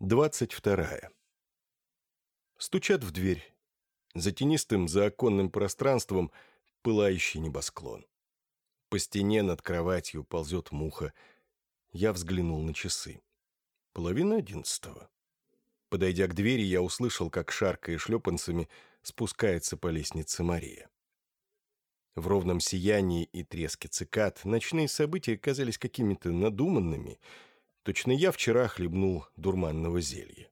двадцать вторая. Стучат в дверь. За тенистым, за оконным пространством пылающий небосклон. По стене над кроватью ползет муха. Я взглянул на часы. Половина одиннадцатого. Подойдя к двери, я услышал, как шаркая шлепанцами спускается по лестнице Мария. В ровном сиянии и треске цикад ночные события казались какими-то надуманными. Точно я вчера хлебнул дурманного зелья.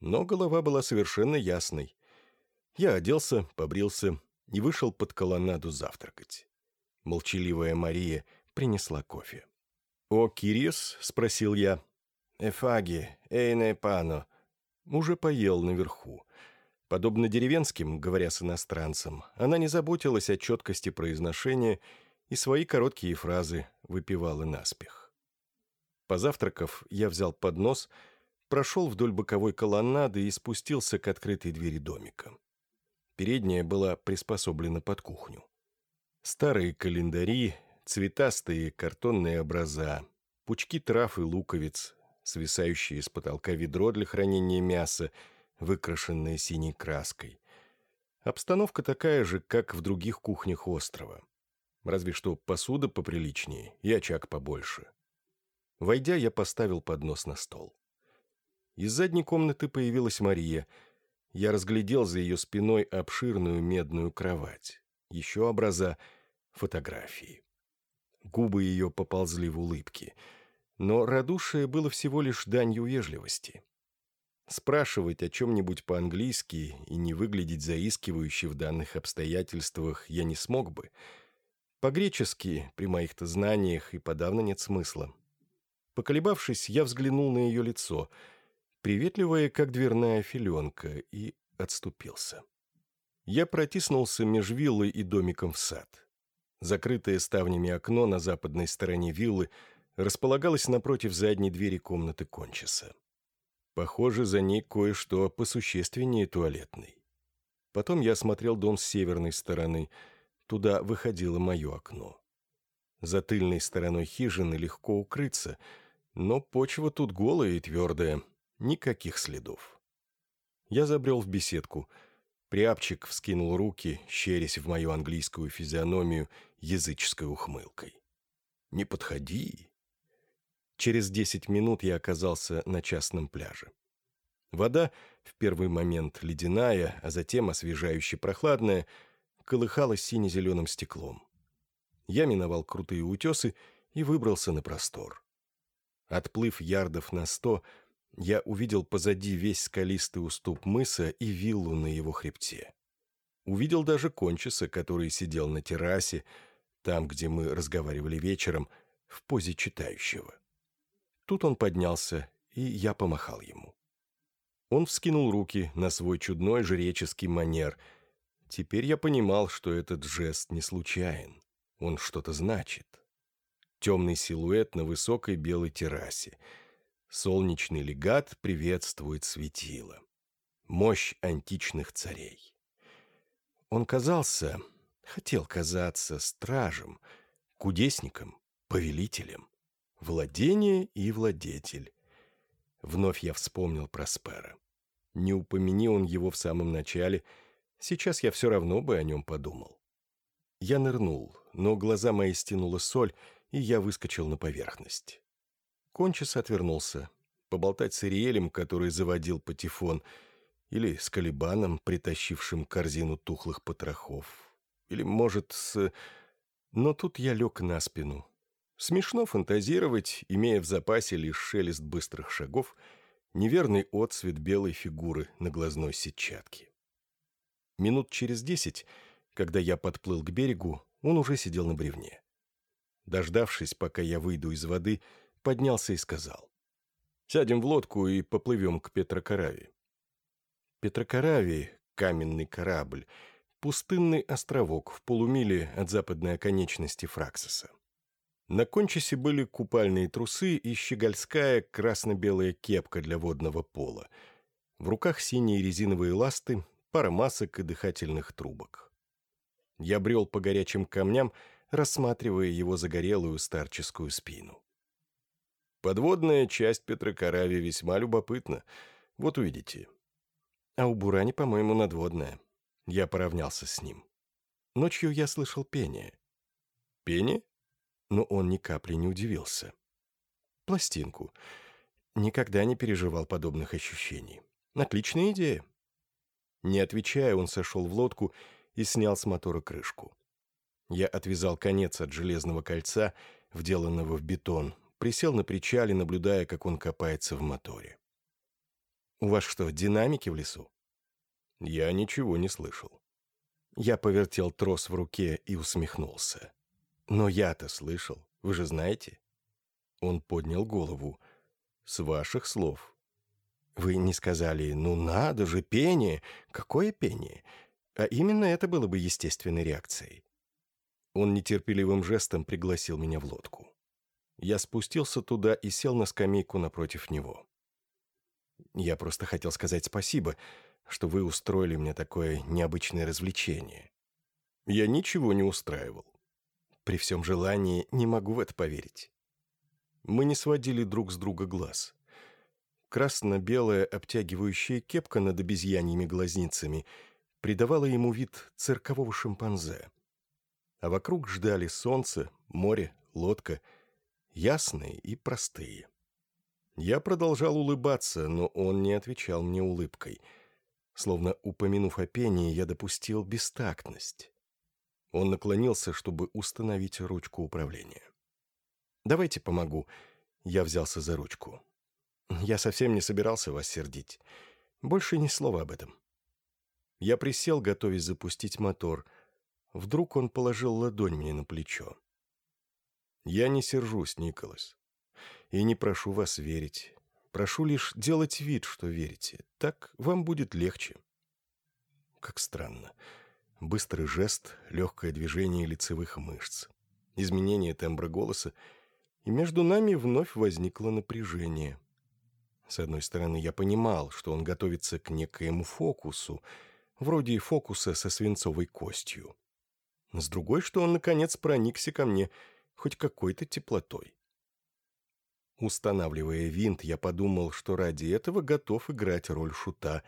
Но голова была совершенно ясной. Я оделся, побрился и вышел под колоннаду завтракать. Молчаливая Мария принесла кофе. «О, Кириос?» — спросил я. «Эфаги, эйне пано». Уже поел наверху. Подобно деревенским, говоря с иностранцем, она не заботилась о четкости произношения и свои короткие фразы выпивала наспех. Позавтракав, я взял поднос, прошел вдоль боковой колоннады и спустился к открытой двери домика. Передняя была приспособлена под кухню. Старые календари, цветастые картонные образа, пучки трав и луковиц, свисающие с потолка ведро для хранения мяса — выкрашенная синей краской. Обстановка такая же, как в других кухнях острова. Разве что посуда поприличнее и очаг побольше. Войдя, я поставил поднос на стол. Из задней комнаты появилась Мария. Я разглядел за ее спиной обширную медную кровать. Еще образа фотографии. Губы ее поползли в улыбке. Но радушие было всего лишь данью вежливости. Спрашивать о чем-нибудь по-английски и не выглядеть заискивающе в данных обстоятельствах я не смог бы. По-гречески, при моих-то знаниях, и подавно нет смысла. Поколебавшись, я взглянул на ее лицо, приветливое, как дверная филенка, и отступился. Я протиснулся меж виллой и домиком в сад. Закрытое ставнями окно на западной стороне виллы располагалось напротив задней двери комнаты Кончиса. Похоже, за ней кое-что посущественнее туалетной. Потом я осмотрел дом с северной стороны. Туда выходило мое окно. За тыльной стороной хижины легко укрыться, но почва тут голая и твердая, никаких следов. Я забрел в беседку. Приапчик вскинул руки, щерясь в мою английскую физиономию языческой ухмылкой. «Не подходи!» Через десять минут я оказался на частном пляже. Вода, в первый момент ледяная, а затем освежающе прохладная, колыхалась сине-зеленым стеклом. Я миновал крутые утесы и выбрался на простор. Отплыв ярдов на сто, я увидел позади весь скалистый уступ мыса и виллу на его хребте. Увидел даже кончиса, который сидел на террасе, там, где мы разговаривали вечером, в позе читающего. Тут он поднялся, и я помахал ему. Он вскинул руки на свой чудной жреческий манер. Теперь я понимал, что этот жест не случайен. Он что-то значит. Темный силуэт на высокой белой террасе. Солнечный легат приветствует светило. Мощь античных царей. Он казался, хотел казаться стражем, кудесником, повелителем. Владение и владетель. Вновь я вспомнил про Спера. Не упомяни он его в самом начале, сейчас я все равно бы о нем подумал. Я нырнул, но глаза мои стянула соль, и я выскочил на поверхность. Кончис отвернулся. Поболтать с Ириэлем, который заводил патефон, или с Калибаном, притащившим корзину тухлых потрохов. Или, может, с... Но тут я лег на спину, Смешно фантазировать, имея в запасе лишь шелест быстрых шагов, неверный отсвет белой фигуры на глазной сетчатке. Минут через десять, когда я подплыл к берегу, он уже сидел на бревне. Дождавшись, пока я выйду из воды, поднялся и сказал. «Сядем в лодку и поплывем к Петрокараве». Петрокарави — каменный корабль, пустынный островок в полумиле от западной оконечности Фраксиса. На кончисе были купальные трусы и щегольская красно-белая кепка для водного пола. В руках синие резиновые ласты, пара масок и дыхательных трубок. Я брел по горячим камням, рассматривая его загорелую старческую спину. Подводная часть Петрокарави весьма любопытна. Вот увидите. А у Бурани, по-моему, надводная. Я поравнялся с ним. Ночью я слышал пение. Пение? Но он ни капли не удивился. Пластинку. Никогда не переживал подобных ощущений. Отличная идея. Не отвечая, он сошел в лодку и снял с мотора крышку. Я отвязал конец от железного кольца, вделанного в бетон, присел на причале, наблюдая, как он копается в моторе. «У вас что, динамики в лесу?» Я ничего не слышал. Я повертел трос в руке и усмехнулся. «Но я-то слышал, вы же знаете?» Он поднял голову. «С ваших слов». «Вы не сказали, ну надо же, пение! Какое пение?» А именно это было бы естественной реакцией. Он нетерпеливым жестом пригласил меня в лодку. Я спустился туда и сел на скамейку напротив него. Я просто хотел сказать спасибо, что вы устроили мне такое необычное развлечение. Я ничего не устраивал. При всем желании не могу в это поверить. Мы не сводили друг с друга глаз. Красно-белая обтягивающая кепка над обезьяньими глазницами придавала ему вид циркового шимпанзе а вокруг ждали солнце, море, лодка, ясные и простые. Я продолжал улыбаться, но он не отвечал мне улыбкой. Словно упомянув о пении, я допустил бестактность. Он наклонился, чтобы установить ручку управления. «Давайте помогу». Я взялся за ручку. «Я совсем не собирался вас сердить. Больше ни слова об этом». Я присел, готовясь запустить мотор — Вдруг он положил ладонь мне на плечо. «Я не сержусь, Николас, и не прошу вас верить. Прошу лишь делать вид, что верите. Так вам будет легче». Как странно. Быстрый жест, легкое движение лицевых мышц, изменение тембра голоса, и между нами вновь возникло напряжение. С одной стороны, я понимал, что он готовится к некоему фокусу, вроде фокуса со свинцовой костью с другой, что он, наконец, проникся ко мне хоть какой-то теплотой. Устанавливая винт, я подумал, что ради этого готов играть роль шута,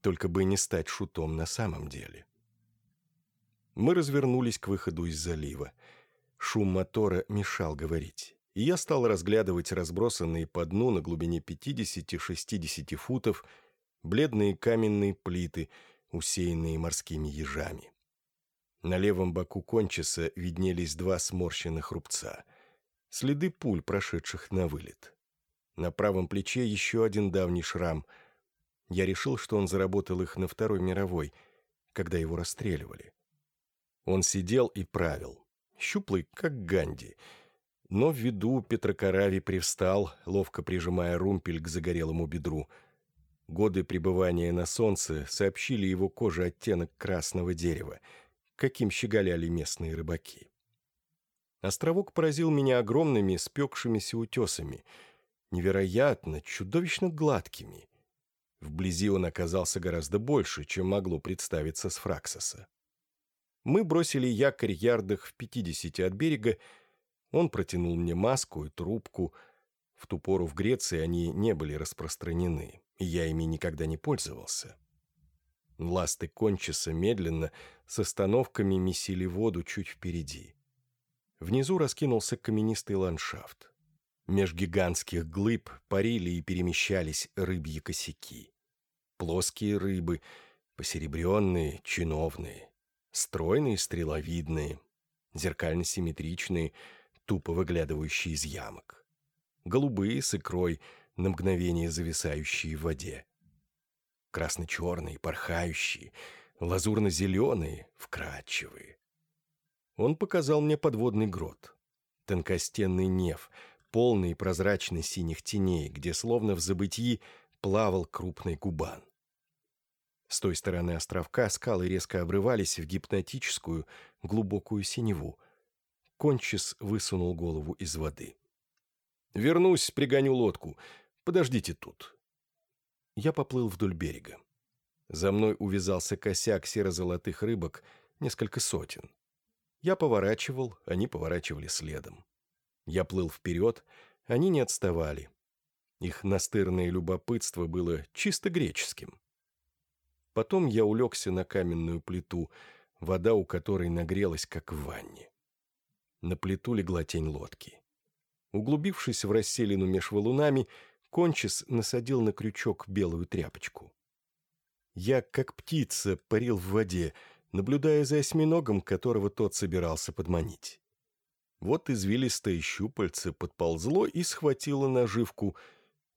только бы не стать шутом на самом деле. Мы развернулись к выходу из залива. Шум мотора мешал говорить, и я стал разглядывать разбросанные по дну на глубине 50-60 футов бледные каменные плиты, усеянные морскими ежами. На левом боку кончиса виднелись два сморщенных рубца. Следы пуль, прошедших на вылет. На правом плече еще один давний шрам. Я решил, что он заработал их на Второй мировой, когда его расстреливали. Он сидел и правил, щуплый, как Ганди. Но в виду Петрокарави привстал, ловко прижимая румпель к загорелому бедру. Годы пребывания на солнце сообщили его коже оттенок красного дерева — каким щеголяли местные рыбаки. Островок поразил меня огромными спекшимися утесами, невероятно, чудовищно гладкими. Вблизи он оказался гораздо больше, чем могло представиться с Фраксоса. Мы бросили якорь ярдах в пятидесяти от берега, он протянул мне маску и трубку. В ту пору в Греции они не были распространены, и я ими никогда не пользовался. Ласты кончиса медленно, с остановками месили воду чуть впереди. Внизу раскинулся каменистый ландшафт. Меж гигантских глыб парили и перемещались рыбьи косяки. Плоские рыбы, посеребренные, чиновные, стройные, стреловидные, зеркально-симметричные, тупо выглядывающие из ямок. Голубые с икрой, на мгновение зависающие в воде красно-черные, порхающие, лазурно-зеленые, вкрадчивые. Он показал мне подводный грот, тонкостенный неф, полный прозрачный синих теней, где словно в забытии плавал крупный кубан. С той стороны островка скалы резко обрывались в гипнотическую, глубокую синеву. Кончис высунул голову из воды. «Вернусь, пригоню лодку. Подождите тут я поплыл вдоль берега. За мной увязался косяк серо-золотых рыбок, несколько сотен. Я поворачивал, они поворачивали следом. Я плыл вперед, они не отставали. Их настырное любопытство было чисто греческим. Потом я улегся на каменную плиту, вода у которой нагрелась, как в ванне. На плиту легла тень лодки. Углубившись в расселину меж валунами, Кончис насадил на крючок белую тряпочку. Я, как птица, парил в воде, наблюдая за осьминогом, которого тот собирался подманить. Вот извилистое щупальце подползло и схватило наживку.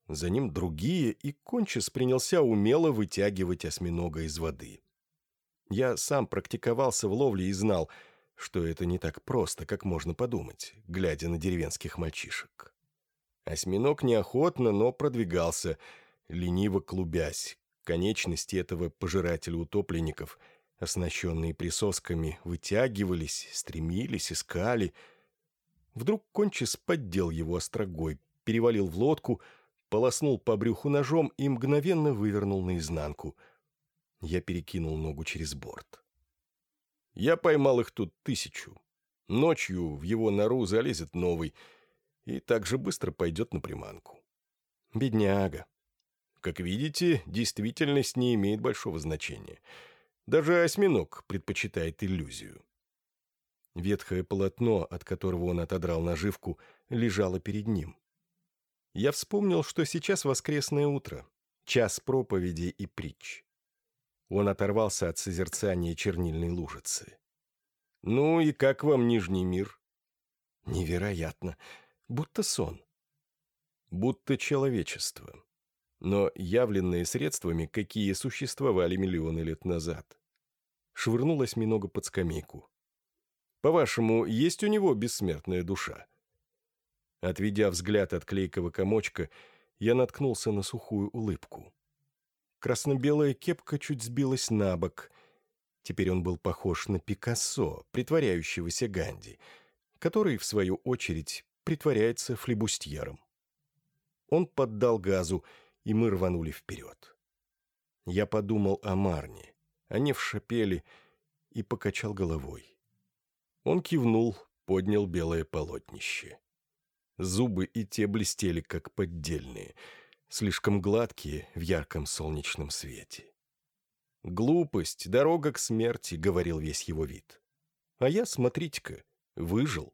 За ним другие, и Кончис принялся умело вытягивать осьминога из воды. Я сам практиковался в ловле и знал, что это не так просто, как можно подумать, глядя на деревенских мальчишек. Осьминог неохотно, но продвигался, лениво клубясь. Конечности этого пожирателя утопленников, оснащенные присосками, вытягивались, стремились, искали — Вдруг Кончис поддел его острогой, перевалил в лодку, полоснул по брюху ножом и мгновенно вывернул наизнанку. Я перекинул ногу через борт. Я поймал их тут тысячу. Ночью в его нору залезет новый и так же быстро пойдет на приманку. Бедняга. Как видите, действительность не имеет большого значения. Даже осьминог предпочитает иллюзию. Ветхое полотно, от которого он отодрал наживку, лежало перед ним. Я вспомнил, что сейчас воскресное утро, час проповеди и притч. Он оторвался от созерцания чернильной лужицы. «Ну и как вам Нижний мир?» «Невероятно. Будто сон. Будто человечество. Но явленные средствами, какие существовали миллионы лет назад». Швырнулась минога под скамейку. По-вашему, есть у него бессмертная душа?» Отведя взгляд от клейкого комочка, я наткнулся на сухую улыбку. Красно-белая кепка чуть сбилась на бок. Теперь он был похож на Пикассо, притворяющегося Ганди, который, в свою очередь, притворяется флебустьером. Он поддал газу, и мы рванули вперед. Я подумал о Марне, о Невшапеле и покачал головой. Он кивнул, поднял белое полотнище. Зубы и те блестели, как поддельные, слишком гладкие в ярком солнечном свете. «Глупость, дорога к смерти», — говорил весь его вид. А я, смотрите-ка, выжил.